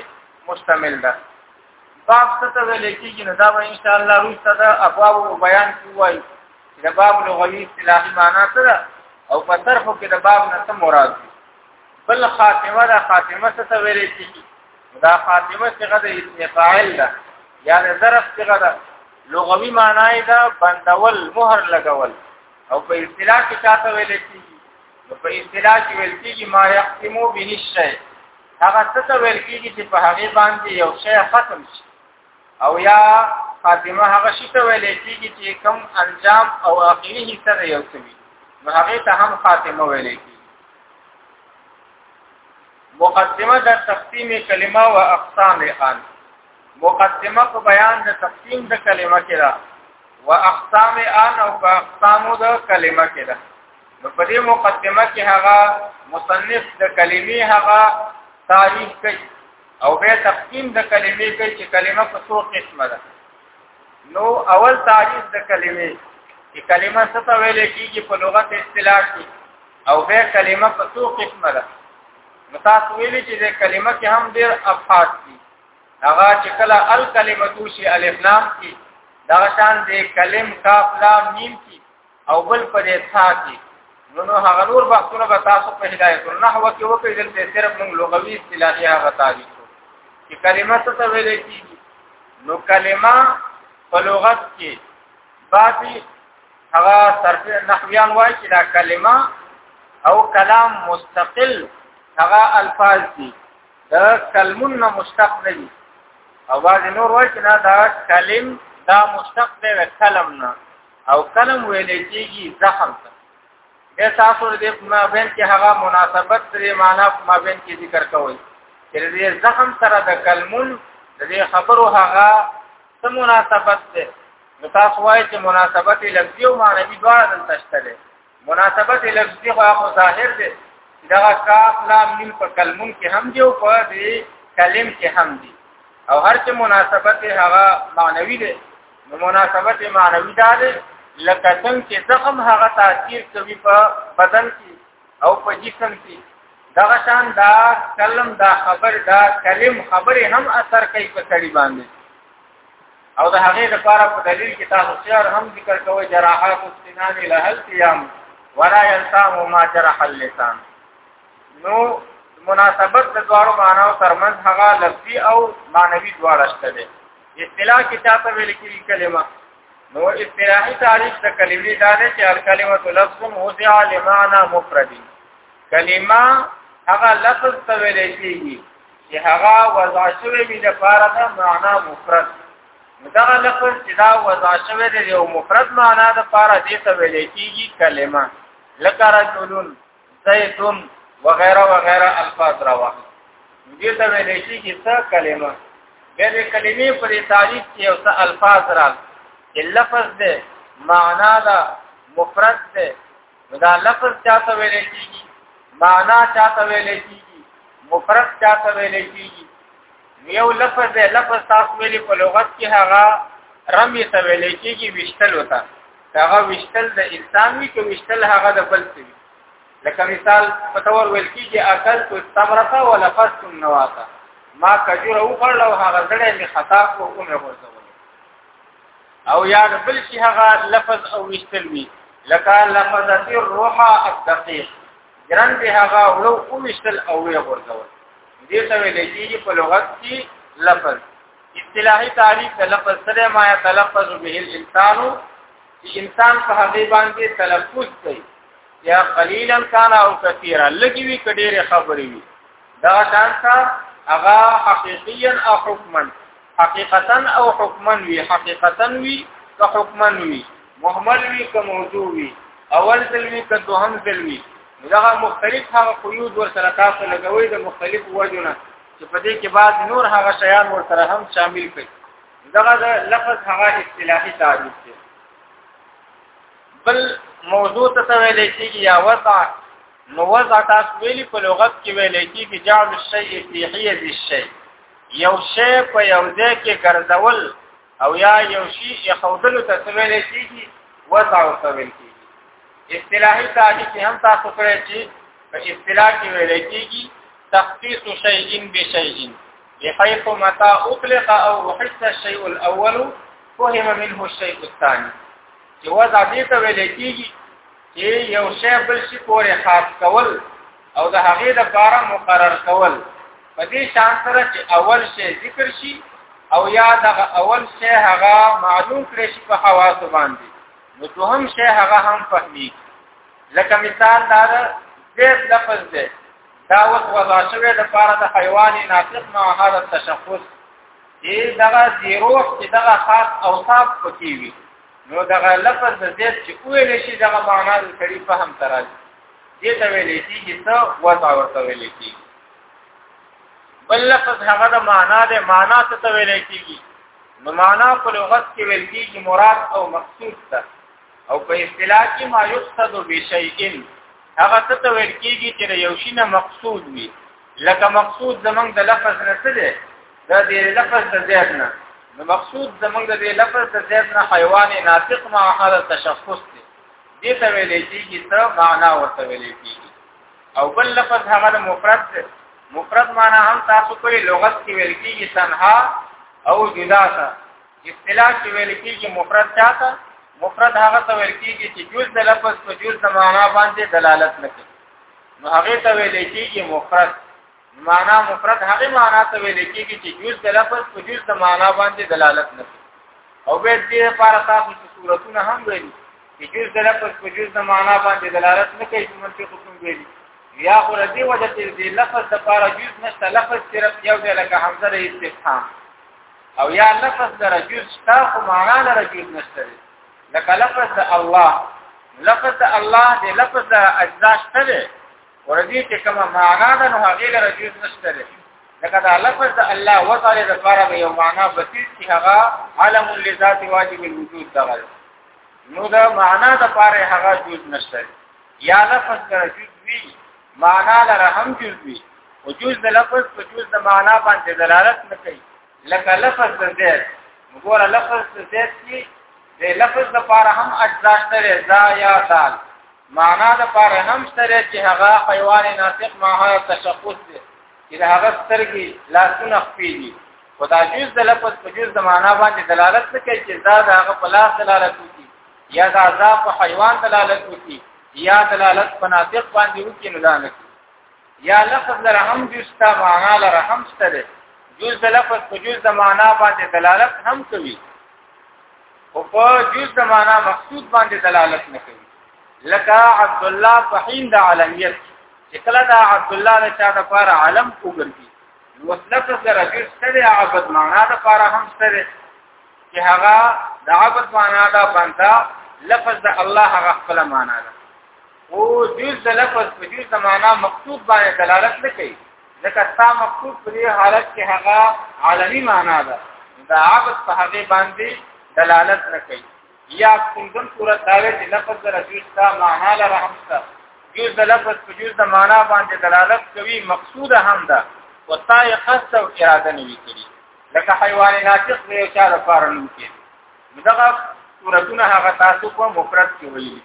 مشتمل ده باب څه ته ویل کېږي نو دا به ان شاء الله روسته د ابواب بیان کوی د باب لغوي اصطلاحي معنا څه ده او په طرف کې د باب نه څه مراد دی بل خاتمه دا خاتمه څه ته ویل کېږي دا خاتمه څنګه د اسم فاعل ده یا د ظرف څنګه ده لغوي معنی دا بندول مهر لګول او په اصطلاح کې چاته ویل کېږي په اصطلاح کې ویل کېږي ما يختمو به الشيء هغه څه ته ویل کېږي چې په هغه باندې یو شی ختم شي او یا خاتمه هغه شی ته ویل کېږي چې کم انجام او اخیری حصہ دی یو څه وي نو هغه ته هم خاتمه ویل کېږي مقدمه د تقسیم کلمه او اقسام خان مقدمه په بیان د تقسیم د کلمه کې را و اقسام ان او په اقسامو د کلمه کې ده نو په دې مقدمه کې هغه مصنف د کلمې هغه تعریف کوي او به تقسیم د کلمې کوي چې کلمه په څو قسمه ده نو اول تعریف د کلمې چې کلمه څه ته ویل کېږي په لغت اصطلاح کې او به کلمه په څو قسمه ده نو تاسو ویلي چې د کلمه کې هم ډېر افعال دي هغه چې کله الکلمه توشي الف لام کې دا شان د کلم کاف لام میم کې او بل په دې ساتي نو نو هغه نور بحثونه به تاسو په هدایت النحو کې وکړئ دلته صرف موږ لغوي اصطلاحي هغه تعریف چې کلمه څه ته ویل کېږي نو کلمه په لغت کې باقي هغه صرف نحویان وایي چې دا کلمه او کلام مستقل هغه الفاظ دي دا کلمون نه مشتق نه دي او باز نور وایي چې دا کلم دا مشتق دی کلم نه او کلم ویل کېږي زخم ته به تاسو دې په مابین کې هغه مناسبت لري معنا په مابین کې ذکر کوي چې دې زخم سره د کلمون دې خبرو هغه څه مناسبت ده نو تاسو وایي چې مناسبت لفظي او معنوي دواړه دلته شته مناسبت لفظي خو هغه ظاهر دی دا کاف لام میم په کلمون کې هم دی او په دې کلم کې هم دی او هر چې مناسبت هغه معنوي دی نو مناسبت معنوي دا دی لکه څنګه چې زخم هغه تاثیر کوي په بدن کې او په جسم کې دا شان دا کلم دا خبر دا کلم خبره هم اثر کوي په سړي باندې او د هغې لپاره په دلیل کې تاسو سیار هم ذکر کوئ جراحات السنان له التیام ولا يلتام ما جرح اللسان نو مناسبت د دوارو معناو ترمنځ هغه لفظي او معنوي دواړه شته دي اصطلاح کې چاته ویل کېږي کلمه نو اصطلاحي تعریف د کلمې دا ده چې الکلمه لفظ موضع لمعنى مفرد کلمه هغه لفظ ته ویل کېږي چې هغه وضع شوی وي لپاره د معنا مفرد دا لفظ چې دا وضع شوی دی یو مفرد معنا د لپاره دې ته ویل کېږي کلمه لکه رجلون زیتون وغیرہ وغیرہ الفاظ راوه دې ته ویل کېږي څه کلمه به دې کلمې په تعریف کې او څه الفاظ راځي چې لفظ دې معنا دا مفرد دې دا لفظ چاته ویل کیږي معنا چاته ویل کیږي مفرد چاته ویل کیږي یو لفظ دی لفظ تاسو ویلي په لغت کې هغه رمی ته ویل کیږي وشتل وتا هغه وشتل د انسان وی کې وشتل هغه د بل څه وی لکه مثال په تور ویل کیږي اکل تو استمرته ولا فست النواته ما کجوره وخړل او هغه زړه می خطا کو او مې ورته او یاد بل شي هغه لفظ او وشتل وي لکه لفظتی الروح الدقیق ګران به هغه ولو وشتل او وی ورځول دې ته ویل کېږي په لغت کې لفظ اصطلاحي تعریف د لفظ سره ما تلفظ به الانسان چې انسان په هغه باندې تلفظ کوي یا قلیلا کان او کثیرا لګي وی کډېره خبرې وي دا شانته هغه حقیقیا او حکما حقیقتا او حکما وی حقیقتا وی که حکما وی مهمل وی که موضوع وی اول ځل وی که دوهم ځل وی دغه مختلف هغه قیود ور سره تاسو لګوي د مختلف وجونه چې په دې کې بعض نور هغه شیان ور سره هم شامل کړي دغه لفظ هغه اصطلاحي تعریف دی بل موضوع ته ویل کېږي یا وضع نو وضع تاسو ویلي په لغت کې ویل کېږي جعل الشيء في حيز الشيء یو شی په یو ځای کې ګرځول او یا یو شی یې خودلو ته سویل کېږي وضع او سویل کېږي اصطلاحي تعریف هم تاسو کړی چې په اصطلاح کې ویل کېږي تخصيص شيء بشيء بحيث متى اطلق او وحس الشيء الاول فهم منه الشيء الثاني چې وضع دې ته ویل کېږي چې یو شی بل شي پورې خاص کول او د هغې د پاره مقرر کول په دې شان سره چې اول شی ذکر شي او یا د اول شی هغه معلوم کړي شي په حواس باندې نو دوهم شی هغه هم فهمي لکه مثال دا زید لفظ دی دا اوس وضع شوی د پاره د حیوان ناطق مع هذا التشخص چې دغه زیروح چې دغه خاص اوصاف پکې وي نو دغه لفظ د زید چې ویل شي دغه معنا د شریفه هم تراځي دې ته ویل کېږي څه وضع ورته ویل کېږي بل لفظ هغه د معنا د معنا څه ته ویل کېږي نو معنا په لغت کې ویل کېږي مراد او مقصود ته او په اصطلاح کې ما یقصد بشیء هغه څه ته ویل کېږي چې یو شی نه مقصود وي لکه مقصود زمنګ د لفظ نه څه دی دا د لفظ د زیات نه نو مقصود زمنګ د لفظ د زیات نه حیوان ناطق مع حالت تشخص دی دې ته ویل کېږي ته معنا ورته ویل کېږي او بل لفظ هغه مفرد مفرد معنا هم تاسو کوی لغت کې ویل کېږي تنها او جدا تا اصطلاح کې ویل کېږي مفرد چاته مفرد هغه ته ویل کېږي چې جز د لفظ په جز د معنا باندې دلالت نه کوي نو هغه ته ویل کېږي مفرد معنا مفرد هغه معنا ته ویل کېږي چې جز د لفظ په جز د معنا باندې دلالت نه کوي او به دې لپاره تاسو چې صورتونه هم ویلي چې جز د لفظ په جز د معنا باندې دلالت نه کوي چې منطق کوم ویلي یا خو دې وجه چې دې لفظ د لپاره جز نشته لفظ صرف یو دی لکه حمزه د استفهام او یا لفظ د جز شته خو معنا د جز نشته لکه لفظ د الله لفظ د الله دې لفظ د اجزا شته ورځي چې کومه معنا ده نو هغه له رجوز نشته ده لکه دا لفظ د الله وتعالى د لپاره به یو معنا بسیط چې هغه علم لذات واجب الوجود ده نو دا معنا د لپاره هغه جوز نشته یا لفظ د رجوز وی معنا لره هم جوز وی او جوز د لفظ په جوز د معنا باندې دلالت نه کوي لکه لفظ د ذات وګوره لفظ د ذات کې د لفظ لپاره هم اجزا شته ذا یا دال معنا د پاره هم سره چې هغه حیوان ناطق ماها تشخص دی چې د هغه سترګې لاسونه خپېږي او دا جز د لفظ په جز د معنا باندې دلالت کوي چې دا د هغه په لاس دلالت کوي یا د عذاب په حیوان دلالت کوي یا دلالت په ناطق باندې وکړي نه دانه یا لفظ لرهم جز تا معنا لرهم ستره جز د لفظ په جز د معنا باندې دلالت هم کوي او په جز د معنا مقصود باندې دلالت نه کوي لکه عبد الله فحین د علمیت چې کله دا عبد الله د چا د پاره عالم وګرځي نو وسلت سره جز سره عبد معنا د پاره هم سره چې هغه د عبد معنا دا بندا لفظ د الله هغه خپل معنا ده او جز د لفظ په جز د معنا مکتوب باندې دلالت نه کوي ځکه تا مکتوب په دې حالت کې هغه عالمي معنا ده دا عبد په هغه باندې دلالت نه کوي یا څنګه صورت دا وی چې لفظ د جز تا معنا لره هم څه جز د لفظ په جز د معنا باندې دلالت کوي مقصود هم ده او تا یې قصد او اراده نه وکړي لکه حیوان ناطق دی چې لپاره نو کې دغه صورتونه هغه تاسو په مفرد کې ویلي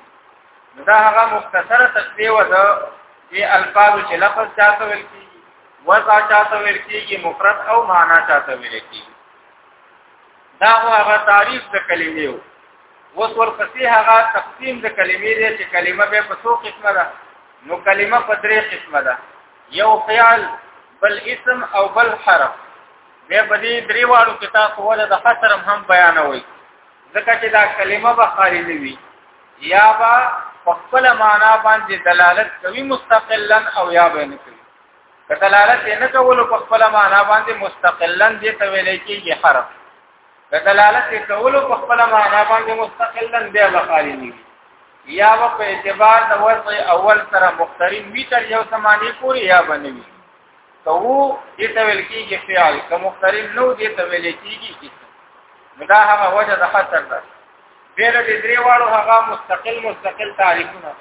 دا هغه مختصره تشریح و ده چې الفاظ چې لفظ چاته ویل کیږي وضع چاته ویل کیږي مفرد او معنا چاته ویل کیږي دا هغه تعریف د کلمې وو اوس ورپسې هغه تقسیم د کلمې دی چې کلمه به په څو قسمه ده نو کلمه په درې قسمه ده یو فعل بل اسم او بل حرف به په دې درې واړو کې تاسو ول د حصرم هم بیانوي ځکه چې دا کلمه به خالی نه وي یا با خپل معنا باندې دلالت کوي مستقلا او یا به نه کوي که دلالت نه کول په خپل معنا باندې مستقلا دې ته ویل کېږي حرف که دلالت کول په خپل معنا باندې مستقلا دې بخاري نه یا په اعتبار د وضع اول سره مخترین وی تر یو سمانی پوری یا بنوي که وو دې ته ویل کېږي فعل که مقترن نو دې ته ویل کېږي اسم نو دا هغه وجه د خطر ده بیر دې درې واړو هغه مستقل مستقل تعریفونه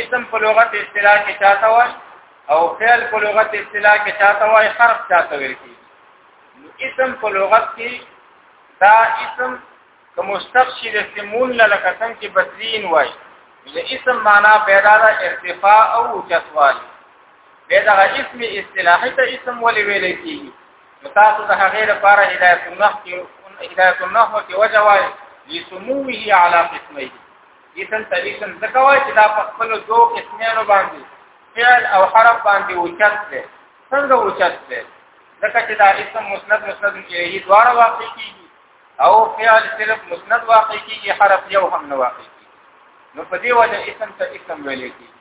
اسم په لغت اصطلاح کې چاته وایي او فعل په لغت اصطلاح کې چاته وایي حرف چاته ویل کېږي نو اسم په لغت کې دا اسم که مستقشی د سمون نه لکه څنګه چې بسرین وای د اسم معنا پیدا ده ارتفاع او چتوال به دا اسم اصطلاحي ته اسم ولې ویل کیږي تاسو د هغه لپاره هدایت النحو کې هدایت النحو کې وجه وای لسموه علی قسمه اسم ته اسم ځکوای چې دا په خپل دوه قسمانو باندې فعل او حرف باندې اوچت دی څنګه اوچت دی ځکه چې دا اسم مسند مسند الیه دواړه واقع کیږي او فعل صرف مسند واقع کیږي حرف یو هم نه واقع کیږي نو په دې وجه اسم ته اسم ویل کیږي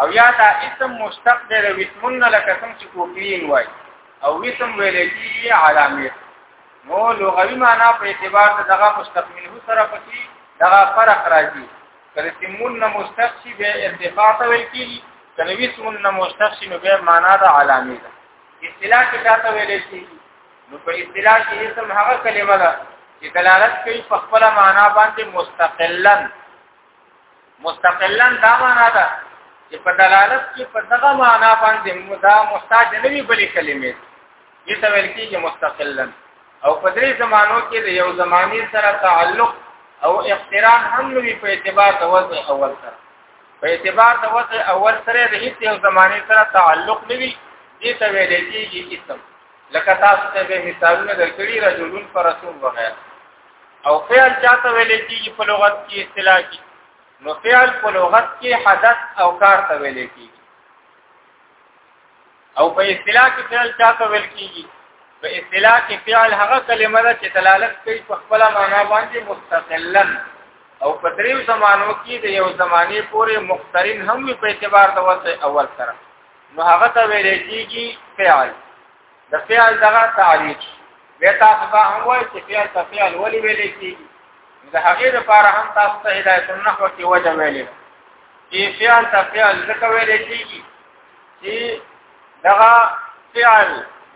او یا دا اسم مشتق دی له اسمن لکه څنګه چې کوکرین وای او اسم ویل کیږي علامه نو لغوي معنا په اعتبار د دغه مشتق منه سره پکې دغه فرق راځي کله چې مون نه مشتق شي به ارتفاع ته ویل کیږي کله ویسمون نه مشتق شي نو به معنا د علامه ده اصطلاح کې چاته ویل کیږي نو په اصطلاح کې اسم هغه کلمه ده چې دلالت کوي په خپل معنا باندې مستقلا مستقلا دا معنا ده چې په دلالت کې په دغه معنا باندې مدا محتاج نه وي بلې کلمې دې ته ویل کېږي مستقلا او په دې زمانو کې د یو زماني سره تعلق او اقتران هم نوي په اعتبار د وضع اول سره په اعتبار د وضع اول سره د هیڅ یو زماني سره تعلق نوي دې ته ویل کېږي اسم لکه تاسو ته به مثالونه درکړي رجلون فرسون وغيرها او فعل چاته ویل کیږي په لغت کې اصطلاح کې نو فعل په لغت کې حدث او کار ته ویل کیږي او په اصطلاح کې فعل چاته ویل کیږي په اصطلاح کې فعل هغه کلمه ده چې دلالت کوي په خپل معنا باندې مستقلا او په دریو زمانو کې د یو زمانه پورې مخترین هم په اعتبار د وخت اول سره نو هغه ته ویل کېږي فعل د فعل دغه تعریف به تاسو به هم وایي چې فعل ته فعل ولې ویل کېږي د هغې لپاره هم تاسو ته هدایت النحو کې وجه ویلې چې فعل ته فعل ځکه ویل کېږي چې دغه فعل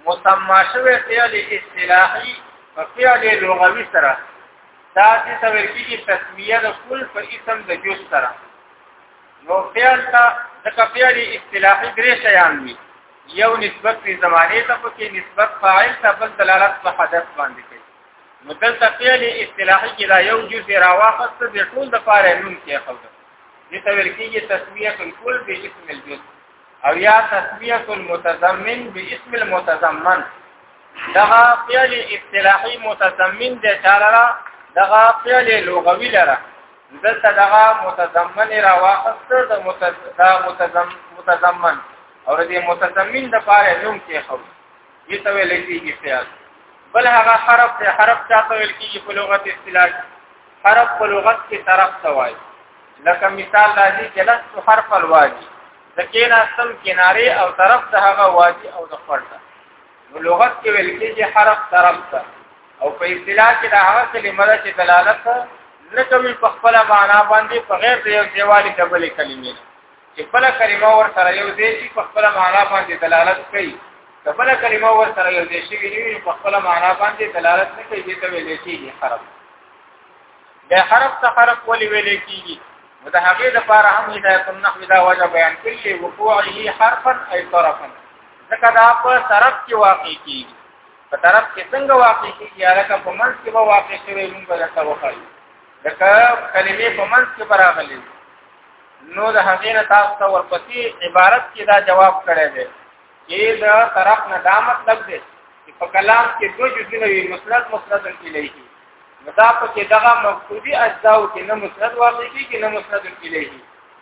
مسمى شوی فعل اصطلاحي په فعل لغوي سره دا چې څه ویل کېږي تسمیه د کل په اسم د جز سره نو فعل ته ځکه فعل اصطلاحي درې شیان دي یو نسبت په زمانه ته په کې نسبت فاعل ته بل دلالت په حدث باندې کوي نو دلته فعل اصطلاحي کې دا یو جزء راوخست د ټول د پاره نوم کې خپل دي ته ویل کېږي تسمیه الکل به اسم الجزء او یا تسمیه المتضمن به اسم المتضمن دغه فعل اصطلاحي متضمن د چاره دغه فعل لغوي لره دلته دغه متضمن را واخست د متضمن متضمن او د متضمن د پاره نوم کې خو یې ته ویل کېږي فعل بل هغه حرف دی حرف چاته ویل کېږي په لغت اصطلاح حرف په لغت کې طرف ته وایي لکه مثال راځي چې لس حرف الواجب د کېنا سم کناره او طرف د هغه وادي او د فرد نو لغت کې ویل کېږي حرف طرف ته او په اصطلاح کې دا هغه کلمه ده چې دلالت نه کوي په خپل معنا باندې په غیر د یو دیوالي د بلې کلمې چې بل کلمه ور سره یو ځای شي په خپل معنا باندې دلالت کوي د بل کلمه ور سره یو ځای شي ویني په خپل معنا باندې دلالت نه کوي چې ته ویل کېږي حرف به حرف ته حرف ولې ویل کیږي دا هغه د پاره هم هدایت النحو دا وجه بیان کړي وقوعه حرفا ای طرفا ځکه دا په طرف کې واقع کیږي په طرف کې څنګه واقع کیږي هغه په منځ کې به واقع شوی موږ به دا وخایو ځکه کلمې په منځ کې براغلي نو د هغې نه تاسو ته ورپسې عبارت کې دا جواب کړی دی چې دا طرف نه دا مطلب دی چې په کلام کې دوه جزونه وي مسند مسند کې لایي دا په کې دغه مقصودی اجزاء کې نه مسند واقع کیږي نه مسند الیه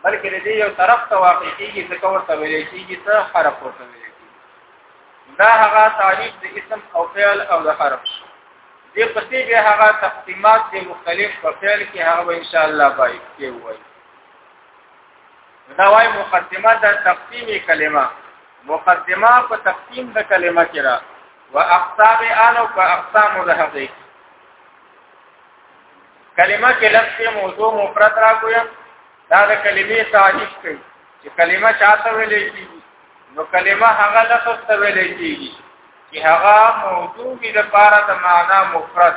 بلکې د دې یو طرف ته واقع کیږي ځکه ورته ویل کیږي ته حرف ورته ویل کیږي دا هغه تعریف د اسم او فعل او د حرف دې پسې به هغه تقسیمات د مختلف په فعل کې هغه ان شاء الله باید کې وایي دا وايي مقدمه د تقسیم کلمه مقدمه په تقسیم د کلمه کې را واقسام آل او اقسام د هغه کلمه کې لفظ موضوع مفرد را کویم دا د کلمې تعریف کوي چې کلمه چاته ویل کېږي نو کلمه هغه لفظ ته ویل کېږي چې هغه موضوع کې د پاره د معنا مفرد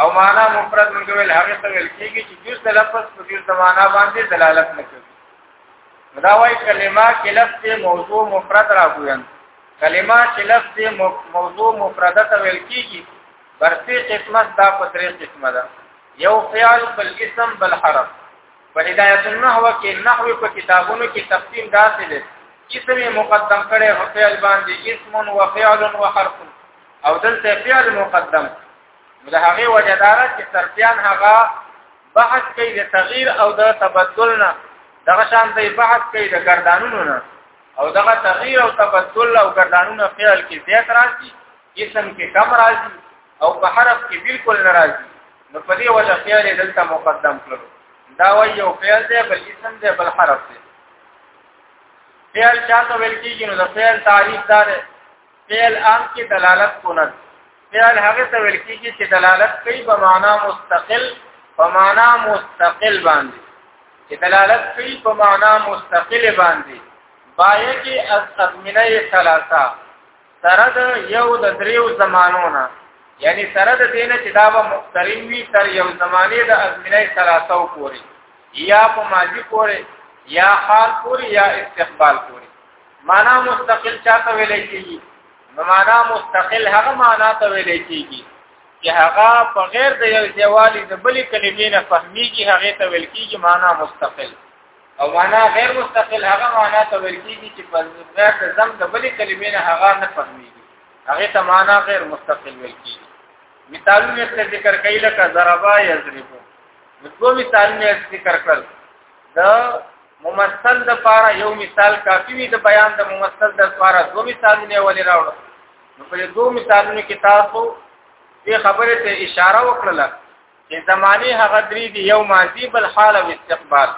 او معنا مفرد موږ ویل هغه ته ویل کېږي چې جز د لفظ په جز د معنا باندې دلالت نه کوي دا وايي کلمه کې لفظ موضوع مفرد را کوي کلمه چې لفظ موضوع مفرده ته ویل کیږي برسي قسمت دا په درې قسمه ده یو فعل بل اسم بل حرف په هدایت النحو کې نحو په کتابونو کې تقسیم داسې دی اسم مقدم کړي او فعل باندې اسم او فعل او حرف او دلته فعل مقدم نو د هغه وجدارا چې سرپیان هغه بحث کوي د تغییر او د تبدل نه دغه شان دی بحث کوي د ګردانونو نه او دغه تغییر او تبدل او ګردانونه فعل کې زیات راځي اسم کې کم راځي او په حرف کې بالکل ناراضي نو په دې وجه فعل دلته مقدم کړو دا وایي یو فعل دی بل اسم دی بل حرف دی فعل چاته ویل کېږي نو د فعل تعریف دار فعل عام کې دلالت کونه فعل هغه ته ویل کیږي چې دلالت کوي په معنا مستقل په معنا مستقل باندې چې دلالت کوي په معنا مستقل باندې بایه کې ازمنه ثلاثه سره د یو د دریو زمانو نه یعنی سره د دینه چې دا به مختلف وي تر یو زمانه د ازمنه ثلاثه پورې یا په ماضی پورې یا حال پورې یا استقبال پورې معنا مستقل چاته ویل کېږي نو معنا مستقل هغه معنا ته ویل کېږي چې هغه په غیر د یو دیوالي د بلې کلمې نه فهميږي هغه ته ویل کېږي معنا مستقل او معنا غیر مستقل هغه معنا ته ویل کېږي چې په غیر د زم د بلې کلمې نه هغه نه فهميږي هغه ته معنا غیر مستقل ویل کېږي مثالونه څه ذکر کوي لکه ضربا یضرب دوه مثالونه ذکر کړل دا ممثل د پاره یو مثال کافی وي د بیان د ممثل د پاره دوه مثالونه ولې راوړل نو په دوه مثالونو کې تاسو دې خبره ته اشاره وکړه چې زماني هغه درې دی یو ماضی بل حال او استقبال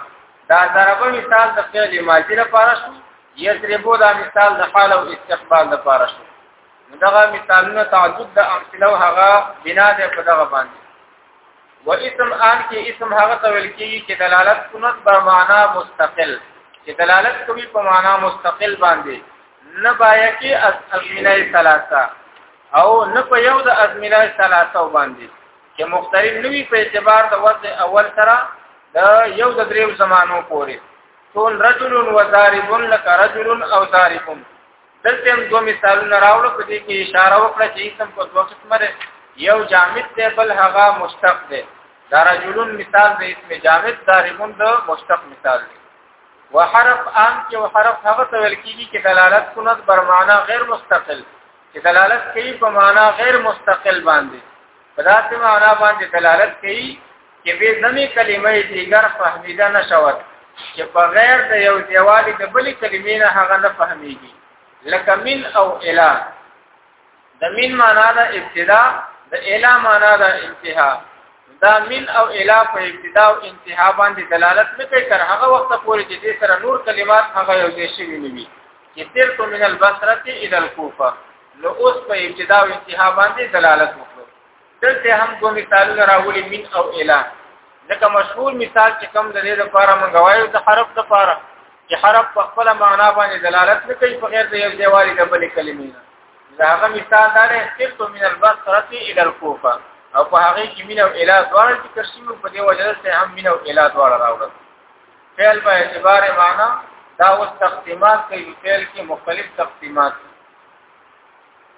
دا ضربه مثال د فعل ماضی لپاره شو یضربو دا مثال د حال او استقبال لپاره شو دغه مثالونه تعدد د امثله هغه بنا ده په دغه باندې و اسم آن کې اسم هغه ته ویل کېږي چې دلالت کوي په معنا مستقل چې دلالت کوي په معنا مستقل باندې نه بایا کې ازمینه ثلاثه او نه په یو د ازمینه ثلاثه باندې چې مختلف نوي په اعتبار د وخت اول سره د یو د دریو زمانو پورې ټول رجل و ضارب لك رجل او ضارب دلته هم دوه مثالونه راوړو په دې کې اشاره وکړه چې اسم په دوه قسمه ده یو جامد دی بل هغه مشتق دی دا رجلون مثال د اسم جامد دارمون د مشتق مثال دی وحرف عام کې وحرف هغه ته ویل کیږي چې دلالت کوي بر معنا غیر مستقل چې دلالت کوي په معنا غیر مستقل باندې په داسې معنا باندې دلالت کوي کې به زمي کلمه دیګر فهمیده نشوت چې په غیر د یو دیوالي د بلې کلمې نه هغه نه فهميږي لکه من او اله د من معنا د ابتدا د اله معنا د انتها دا من او اله په ابتدا او انتها باندې دلالت نه کوي تر هغه وخت پورې چې دې سره نور کلمات هغه یو ځای شوي نه وي چې تر تو من البصره الى الكوفه نو اوس په ابتدا او انتها باندې دلالت وکړي دلته هم دوه مثالونه راولي من او اله لکه مشهور مثال چې کوم د دې لپاره مونږ وایو د حرف لپاره چې حرف په خپل معنا باندې دلالت نه کوي په غیر د یو دیوالي د بلې کلمې نه دا هغه مثال دا دی سرت من البصره الى الكوفه او په هغه کې مين او اله دواړه چې ترسیم په دې وجه سره هم مين او اله دواړه راوړل فعل په اعتبار معنا دا اوس تقسیمات کوي فعل کې مختلف تقسیمات